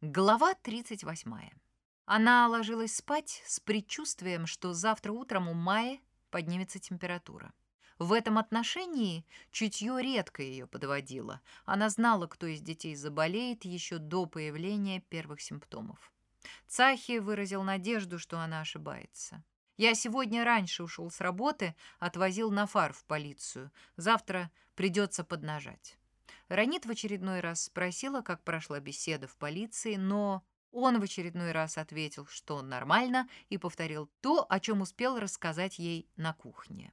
Глава 38. Она ложилась спать с предчувствием, что завтра утром у Майи поднимется температура. В этом отношении чутье редко ее подводило. Она знала, кто из детей заболеет еще до появления первых симптомов. Цахи выразил надежду, что она ошибается. «Я сегодня раньше ушел с работы, отвозил на фар в полицию. Завтра придется поднажать». Ранит в очередной раз спросила, как прошла беседа в полиции, но он в очередной раз ответил, что нормально, и повторил то, о чем успел рассказать ей на кухне.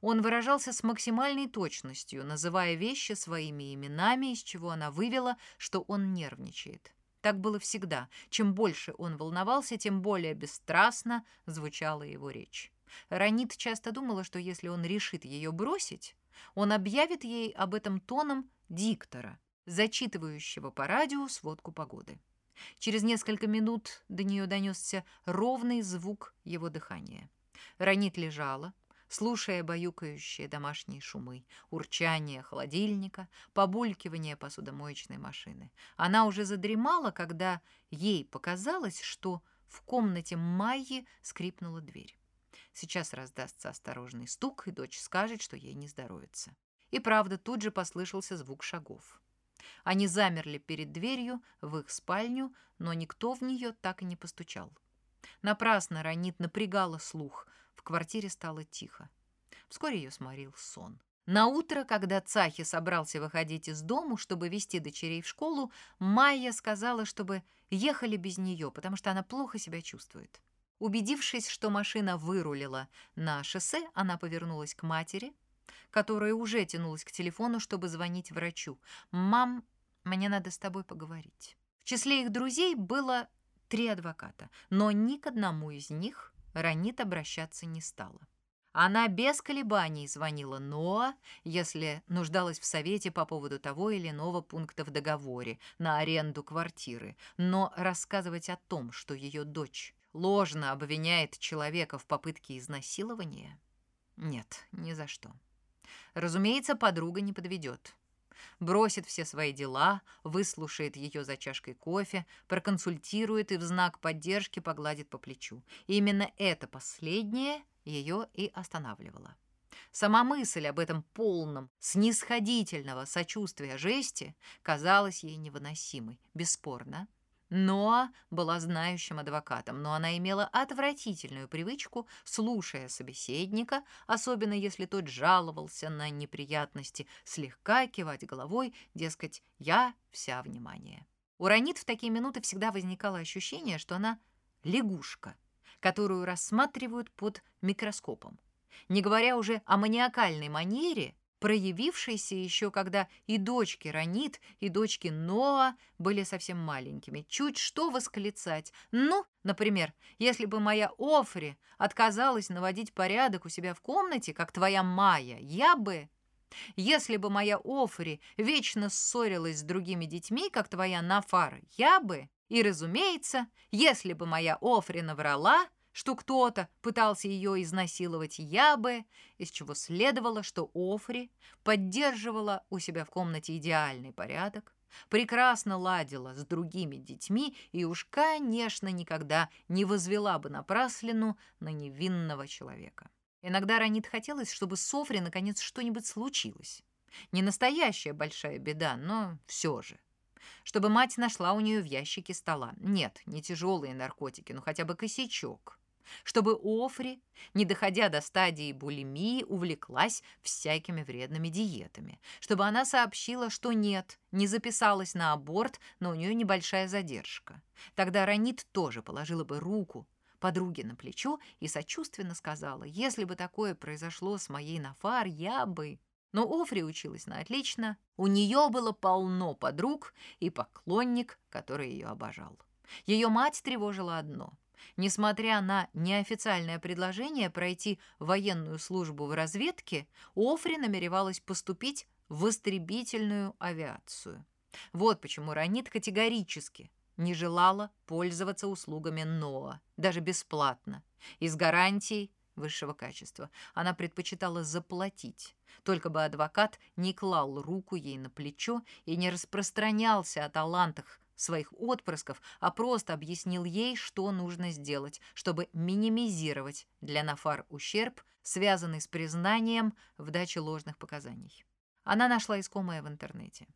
Он выражался с максимальной точностью, называя вещи своими именами, из чего она вывела, что он нервничает. Так было всегда. Чем больше он волновался, тем более бесстрастно звучала его речь. Ранит часто думала, что если он решит ее бросить, он объявит ей об этом тоном диктора, зачитывающего по радио сводку погоды. Через несколько минут до нее донесся ровный звук его дыхания. Ранит лежала, слушая баюкающие домашние шумы, урчание холодильника, побулькивание посудомоечной машины. Она уже задремала, когда ей показалось, что в комнате Майи скрипнула дверь. Сейчас раздастся осторожный стук, и дочь скажет, что ей не здоровится. И правда, тут же послышался звук шагов. Они замерли перед дверью в их спальню, но никто в нее так и не постучал. Напрасно Ранит напрягала слух. В квартире стало тихо. Вскоре ее сморил сон. На утро, когда Цахи собрался выходить из дому, чтобы вести дочерей в школу, Майя сказала, чтобы ехали без нее, потому что она плохо себя чувствует. Убедившись, что машина вырулила на шоссе, она повернулась к матери, которая уже тянулась к телефону, чтобы звонить врачу. «Мам, мне надо с тобой поговорить». В числе их друзей было три адвоката, но ни к одному из них Ранит обращаться не стала. Она без колебаний звонила Ноа, если нуждалась в совете по поводу того или иного пункта в договоре на аренду квартиры, но рассказывать о том, что ее дочь ложно обвиняет человека в попытке изнасилования? Нет, ни за что. Разумеется, подруга не подведет. Бросит все свои дела, выслушает ее за чашкой кофе, проконсультирует и в знак поддержки погладит по плечу. И именно это последнее ее и останавливало. Сама мысль об этом полном, снисходительного сочувствия жести казалась ей невыносимой, бесспорно. Ноа была знающим адвокатом, но она имела отвратительную привычку, слушая собеседника, особенно если тот жаловался на неприятности, слегка кивать головой, дескать, «я вся внимание». У Ранит в такие минуты всегда возникало ощущение, что она лягушка, которую рассматривают под микроскопом. Не говоря уже о маниакальной манере, проявившийся еще когда и дочки Ранит, и дочки Ноа были совсем маленькими. Чуть что восклицать. Ну, например, если бы моя Офри отказалась наводить порядок у себя в комнате, как твоя Майя, я бы... Если бы моя Офри вечно ссорилась с другими детьми, как твоя Нафара, я бы... И, разумеется, если бы моя Офри наврала, что кто-то пытался ее изнасиловать, я бы, из чего следовало, что Офри поддерживала у себя в комнате идеальный порядок, прекрасно ладила с другими детьми и уж, конечно, никогда не возвела бы напраслину на невинного человека. Иногда Ранит хотелось, чтобы с Офри наконец что-нибудь случилось. Не настоящая большая беда, но все же. Чтобы мать нашла у нее в ящике стола. Нет, не тяжелые наркотики, но хотя бы косячок чтобы Офри, не доходя до стадии булимии, увлеклась всякими вредными диетами, чтобы она сообщила, что нет, не записалась на аборт, но у нее небольшая задержка. Тогда Ранит тоже положила бы руку подруге на плечо и сочувственно сказала, если бы такое произошло с моей Нафар, я бы... Но Офри училась на отлично, у нее было полно подруг и поклонник, который ее обожал. Ее мать тревожила одно — Несмотря на неофициальное предложение пройти военную службу в разведке, Офри намеревалась поступить в истребительную авиацию. Вот почему Ранит категорически не желала пользоваться услугами НОА, даже бесплатно, и с гарантией высшего качества. Она предпочитала заплатить, только бы адвокат не клал руку ей на плечо и не распространялся о талантах своих отпрысков, а просто объяснил ей, что нужно сделать, чтобы минимизировать для Нафар ущерб, связанный с признанием в даче ложных показаний. Она нашла искомое в интернете.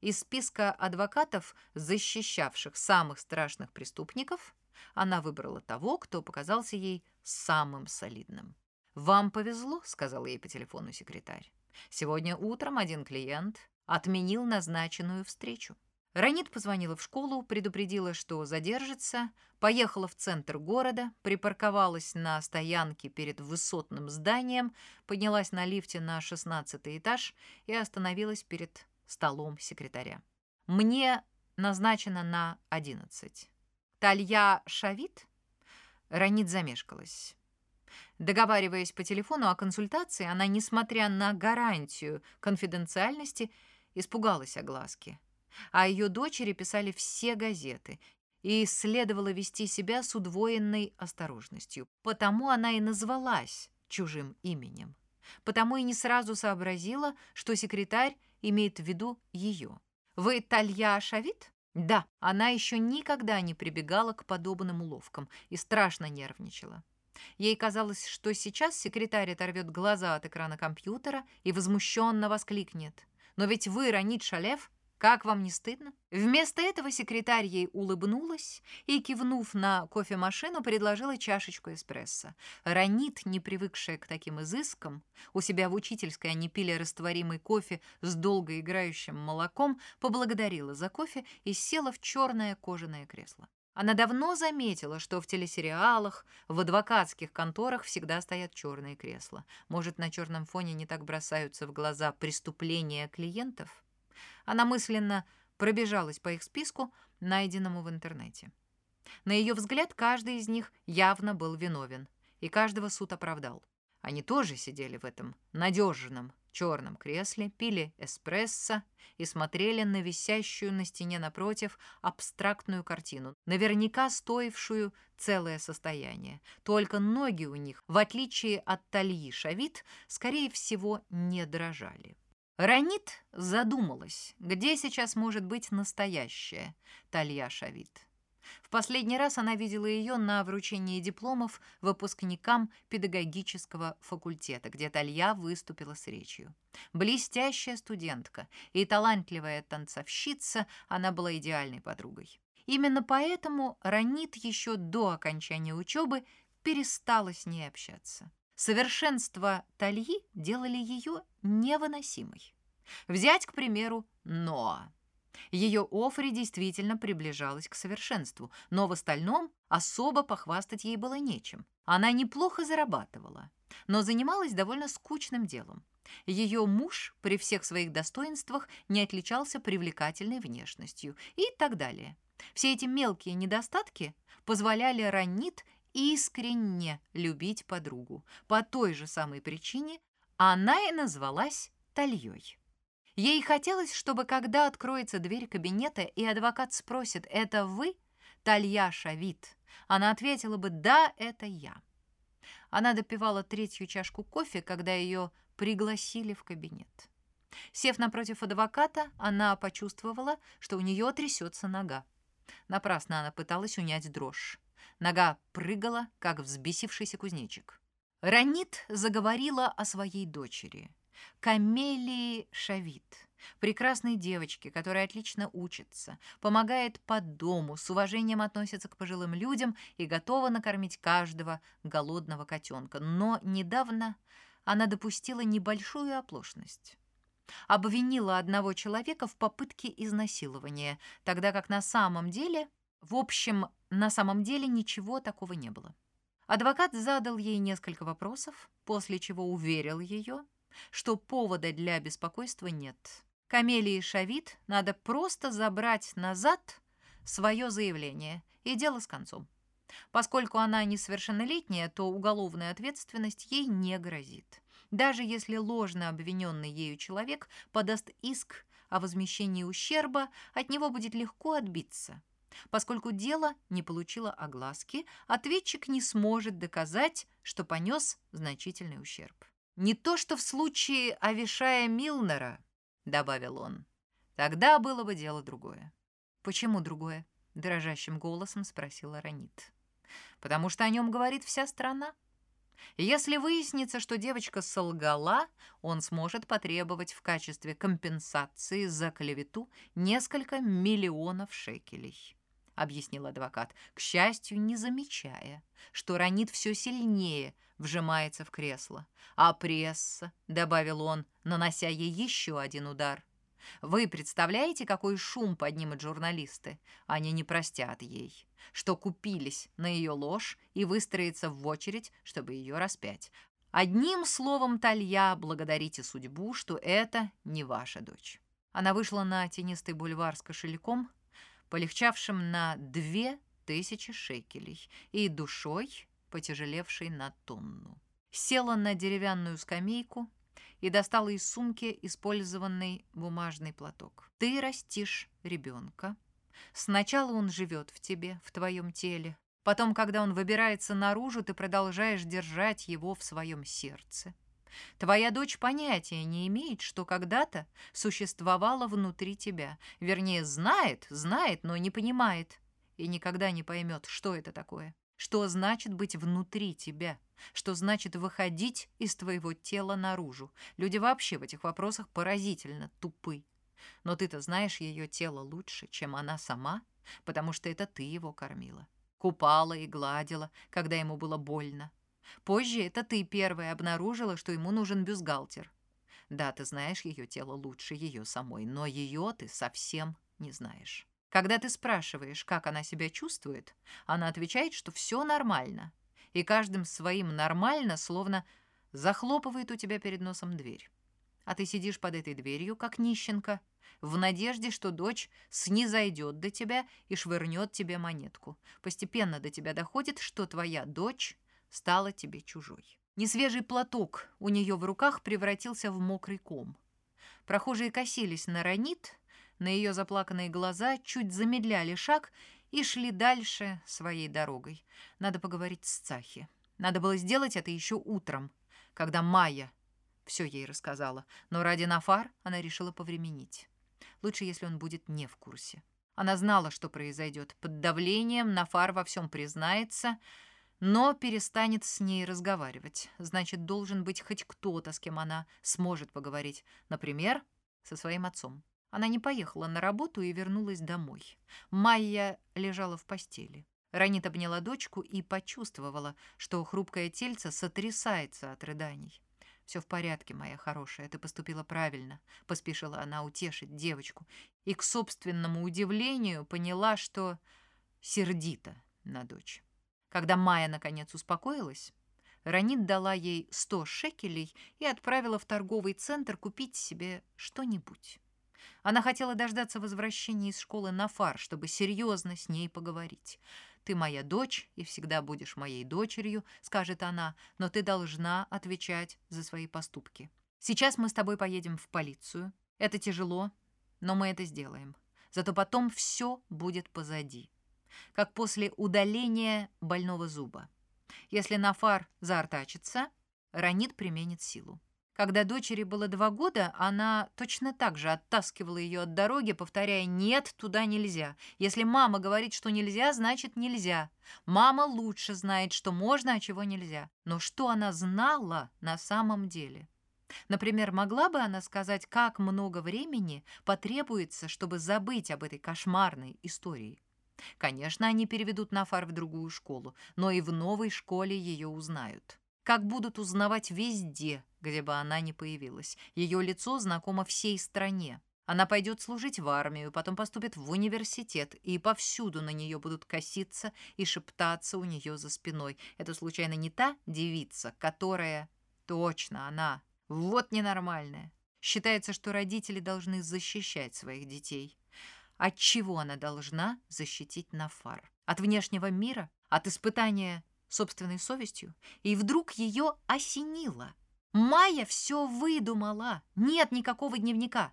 Из списка адвокатов, защищавших самых страшных преступников, она выбрала того, кто показался ей самым солидным. «Вам повезло», — сказал ей по телефону секретарь. «Сегодня утром один клиент отменил назначенную встречу. Ранит позвонила в школу, предупредила, что задержится, поехала в центр города, припарковалась на стоянке перед высотным зданием, поднялась на лифте на 16 этаж и остановилась перед столом секретаря. «Мне назначено на 11. Талья Шавит?» Ранит замешкалась. Договариваясь по телефону о консультации, она, несмотря на гарантию конфиденциальности, испугалась огласки а ее дочери писали все газеты, и следовало вести себя с удвоенной осторожностью. Потому она и назвалась чужим именем. Потому и не сразу сообразила, что секретарь имеет в виду ее. «Вы Талья Шавит?» Да, она еще никогда не прибегала к подобным уловкам и страшно нервничала. Ей казалось, что сейчас секретарь оторвет глаза от экрана компьютера и возмущенно воскликнет. «Но ведь вы, Ранит Шалев, как вам не стыдно? Вместо этого секретарь ей улыбнулась и, кивнув на кофемашину, предложила чашечку эспрессо. Ранит, не привыкшая к таким изыскам, у себя в учительской они пили растворимый кофе с долго играющим молоком, поблагодарила за кофе и села в черное кожаное кресло. Она давно заметила, что в телесериалах, в адвокатских конторах всегда стоят черные кресла. Может, на черном фоне не так бросаются в глаза преступления клиентов? Она мысленно пробежалась по их списку, найденному в интернете. На ее взгляд, каждый из них явно был виновен, и каждого суд оправдал. Они тоже сидели в этом надежном черном кресле, пили эспрессо и смотрели на висящую на стене напротив абстрактную картину, наверняка стоившую целое состояние. Только ноги у них, в отличие от Тальи Шавит, скорее всего, не дрожали. Ранит задумалась, где сейчас может быть настоящая Талья Шавит. В последний раз она видела ее на вручении дипломов выпускникам педагогического факультета, где Талья выступила с речью. Блестящая студентка и талантливая танцовщица, она была идеальной подругой. Именно поэтому Ранит еще до окончания учебы перестала с ней общаться. Совершенство Тальи делали ее невыносимой. Взять, к примеру, Ноа. Ее Офри действительно приближалась к совершенству, но в остальном особо похвастать ей было нечем. Она неплохо зарабатывала, но занималась довольно скучным делом. Ее муж при всех своих достоинствах не отличался привлекательной внешностью и так далее. Все эти мелкие недостатки позволяли Ранит искренне любить подругу. По той же самой причине она и назвалась Тальей. Ей хотелось, чтобы когда откроется дверь кабинета и адвокат спросит «Это вы, Талья Шавит?» Она ответила бы «Да, это я». Она допивала третью чашку кофе, когда ее пригласили в кабинет. Сев напротив адвоката, она почувствовала, что у нее трясется нога. Напрасно она пыталась унять дрожь. Нога прыгала, как взбесившийся кузнечик. Ранит заговорила о своей дочери, Камелии Шавит, прекрасной девочке, которая отлично учится, помогает по дому, с уважением относится к пожилым людям и готова накормить каждого голодного котенка. Но недавно она допустила небольшую оплошность обвинила одного человека в попытке изнасилования, тогда как на самом деле, в общем, на самом деле ничего такого не было. Адвокат задал ей несколько вопросов, после чего уверил ее, что повода для беспокойства нет. Камелии Шавит надо просто забрать назад свое заявление, и дело с концом. Поскольку она несовершеннолетняя, то уголовная ответственность ей не грозит. Даже если ложно обвиненный ею человек подаст иск о возмещении ущерба, от него будет легко отбиться – Поскольку дело не получило огласки, ответчик не сможет доказать, что понес значительный ущерб. «Не то, что в случае Авишая Милнера», — добавил он, — «тогда было бы дело другое». «Почему другое?» — дрожащим голосом спросила Ранит. «Потому что о нем говорит вся страна. Если выяснится, что девочка солгала, он сможет потребовать в качестве компенсации за клевету несколько миллионов шекелей», — объяснил адвокат, к счастью, не замечая, что Ранит все сильнее вжимается в кресло. «А пресса», — добавил он, нанося ей еще один удар — вы представляете, какой шум поднимут журналисты? Они не простят ей, что купились на ее ложь и выстроиться в очередь, чтобы ее распять. Одним словом, Талья, благодарите судьбу, что это не ваша дочь. Она вышла на тенистый бульвар с кошельком, полегчавшим на две тысячи шекелей и душой, потяжелевшей на тонну. Села на деревянную скамейку, и достала из сумки использованный бумажный платок. «Ты растишь ребенка. Сначала он живет в тебе, в твоем теле. Потом, когда он выбирается наружу, ты продолжаешь держать его в своем сердце. Твоя дочь понятия не имеет, что когда-то существовало внутри тебя. Вернее, знает, знает, но не понимает. И никогда не поймет, что это такое. Что значит быть внутри тебя? Что значит выходить из твоего тела наружу? Люди вообще в этих вопросах поразительно тупы. Но ты-то знаешь ее тело лучше, чем она сама, потому что это ты его кормила. Купала и гладила, когда ему было больно. Позже это ты первая обнаружила, что ему нужен бюстгальтер. Да, ты знаешь ее тело лучше ее самой, но ее ты совсем не знаешь. Когда ты спрашиваешь, как она себя чувствует, она отвечает, что все нормально. И каждым своим «нормально» словно захлопывает у тебя перед носом дверь. А ты сидишь под этой дверью, как нищенка, в надежде, что дочь снизойдет до тебя и швырнет тебе монетку. Постепенно до тебя доходит, что твоя дочь стала тебе чужой. Несвежий платок у нее в руках превратился в мокрый ком. Прохожие косились на ранит, на ее заплаканные глаза чуть замедляли шаг и шли дальше своей дорогой. Надо поговорить с Цахи. Надо было сделать это еще утром, когда Майя все ей рассказала. Но ради Нафар она решила повременить. Лучше, если он будет не в курсе. Она знала, что произойдет. Под давлением Нафар во всем признается, но перестанет с ней разговаривать. Значит, должен быть хоть кто-то, с кем она сможет поговорить. Например, со своим отцом. Она не поехала на работу и вернулась домой. Майя лежала в постели. Ранит обняла дочку и почувствовала, что хрупкое тельце сотрясается от рыданий. «Все в порядке, моя хорошая, ты поступила правильно», — поспешила она утешить девочку. И к собственному удивлению поняла, что сердита на дочь. Когда Майя наконец успокоилась, Ранит дала ей сто шекелей и отправила в торговый центр купить себе что-нибудь. Она хотела дождаться возвращения из школы на фар, чтобы серьезно с ней поговорить. «Ты моя дочь и всегда будешь моей дочерью», — скажет она, «но ты должна отвечать за свои поступки. Сейчас мы с тобой поедем в полицию. Это тяжело, но мы это сделаем. Зато потом все будет позади. Как после удаления больного зуба. Если Нафар заортачится, Ранит применит силу. Когда дочери было два года, она точно так же оттаскивала ее от дороги, повторяя «нет, туда нельзя». Если мама говорит, что нельзя, значит нельзя. Мама лучше знает, что можно, а чего нельзя. Но что она знала на самом деле? Например, могла бы она сказать, как много времени потребуется, чтобы забыть об этой кошмарной истории? Конечно, они переведут Нафар в другую школу, но и в новой школе ее узнают. Как будут узнавать везде, где бы она ни появилась. Ее лицо знакомо всей стране. Она пойдет служить в армию, потом поступит в университет, и повсюду на нее будут коситься и шептаться у нее за спиной. Это случайно не та девица, которая... Точно, она. Вот ненормальная. Считается, что родители должны защищать своих детей. От чего она должна защитить Нафар? От внешнего мира? От испытания собственной совестью? И вдруг ее осенило – Майя все выдумала. Нет никакого дневника.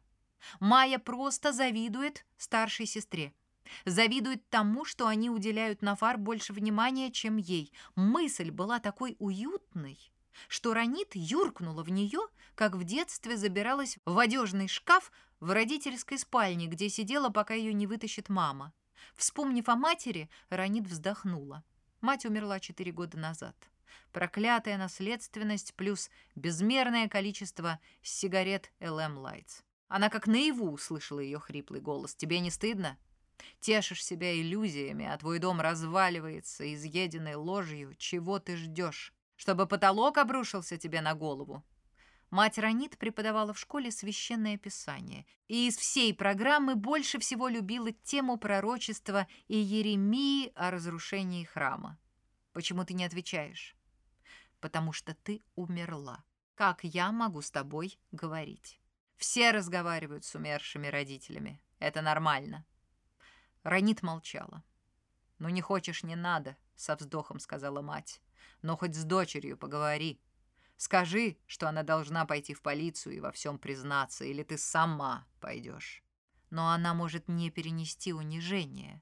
Майя просто завидует старшей сестре. Завидует тому, что они уделяют Нафар больше внимания, чем ей. Мысль была такой уютной, что Ранит юркнула в нее, как в детстве забиралась в одежный шкаф в родительской спальне, где сидела, пока ее не вытащит мама. Вспомнив о матери, Ранит вздохнула. Мать умерла четыре года назад. Проклятая наследственность плюс безмерное количество сигарет LM Lights. Она как наяву услышала ее хриплый голос. «Тебе не стыдно? Тешишь себя иллюзиями, а твой дом разваливается, изъеденной ложью. Чего ты ждешь? Чтобы потолок обрушился тебе на голову?» Мать Ранит преподавала в школе священное писание, и из всей программы больше всего любила тему пророчества и Еремии о разрушении храма. «Почему ты не отвечаешь?» «Потому что ты умерла. Как я могу с тобой говорить?» Все разговаривают с умершими родителями. Это нормально. Ранит молчала. «Ну не хочешь, не надо», — со вздохом сказала мать. «Но хоть с дочерью поговори. Скажи, что она должна пойти в полицию и во всем признаться, или ты сама пойдешь. Но она может не перенести унижение.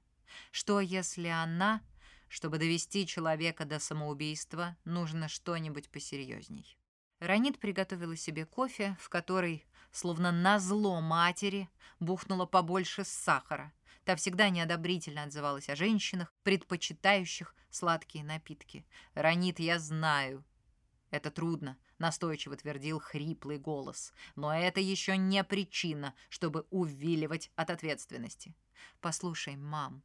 Что, если она, чтобы довести человека до самоубийства, нужно что-нибудь посерьезней?» Ранит приготовила себе кофе, в который словно назло матери, бухнула побольше сахара. Та всегда неодобрительно отзывалась о женщинах, предпочитающих сладкие напитки. «Ранит, я знаю». «Это трудно», — настойчиво твердил хриплый голос. «Но это еще не причина, чтобы увиливать от ответственности». «Послушай, мам,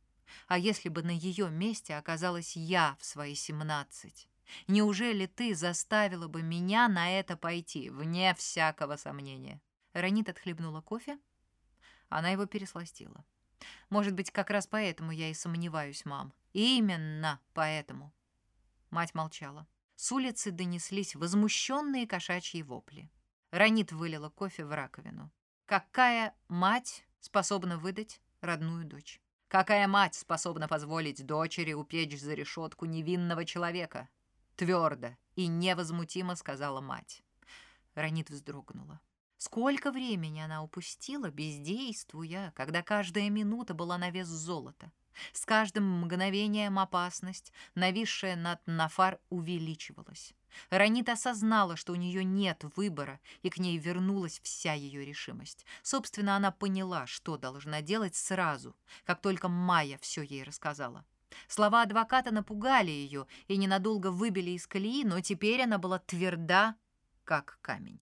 а если бы на ее месте оказалась я в свои семнадцать?» Неужели ты заставила бы меня на это пойти, вне всякого сомнения? Ранит отхлебнула кофе. Она его пересластила. Может быть, как раз поэтому я и сомневаюсь, мам. Именно поэтому. Мать молчала. С улицы донеслись возмущенные кошачьи вопли. Ранит вылила кофе в раковину. Какая мать способна выдать родную дочь? Какая мать способна позволить дочери упечь за решетку невинного человека? Твердо и невозмутимо сказала мать. Ранит вздрогнула. Сколько времени она упустила, бездействуя, когда каждая минута была на вес золота. С каждым мгновением опасность, нависшая над Нафар, увеличивалась. Ранит осознала, что у нее нет выбора, и к ней вернулась вся ее решимость. Собственно, она поняла, что должна делать сразу, как только Майя все ей рассказала. Слова адвоката напугали ее и ненадолго выбили из колеи, но теперь она была тверда, как камень.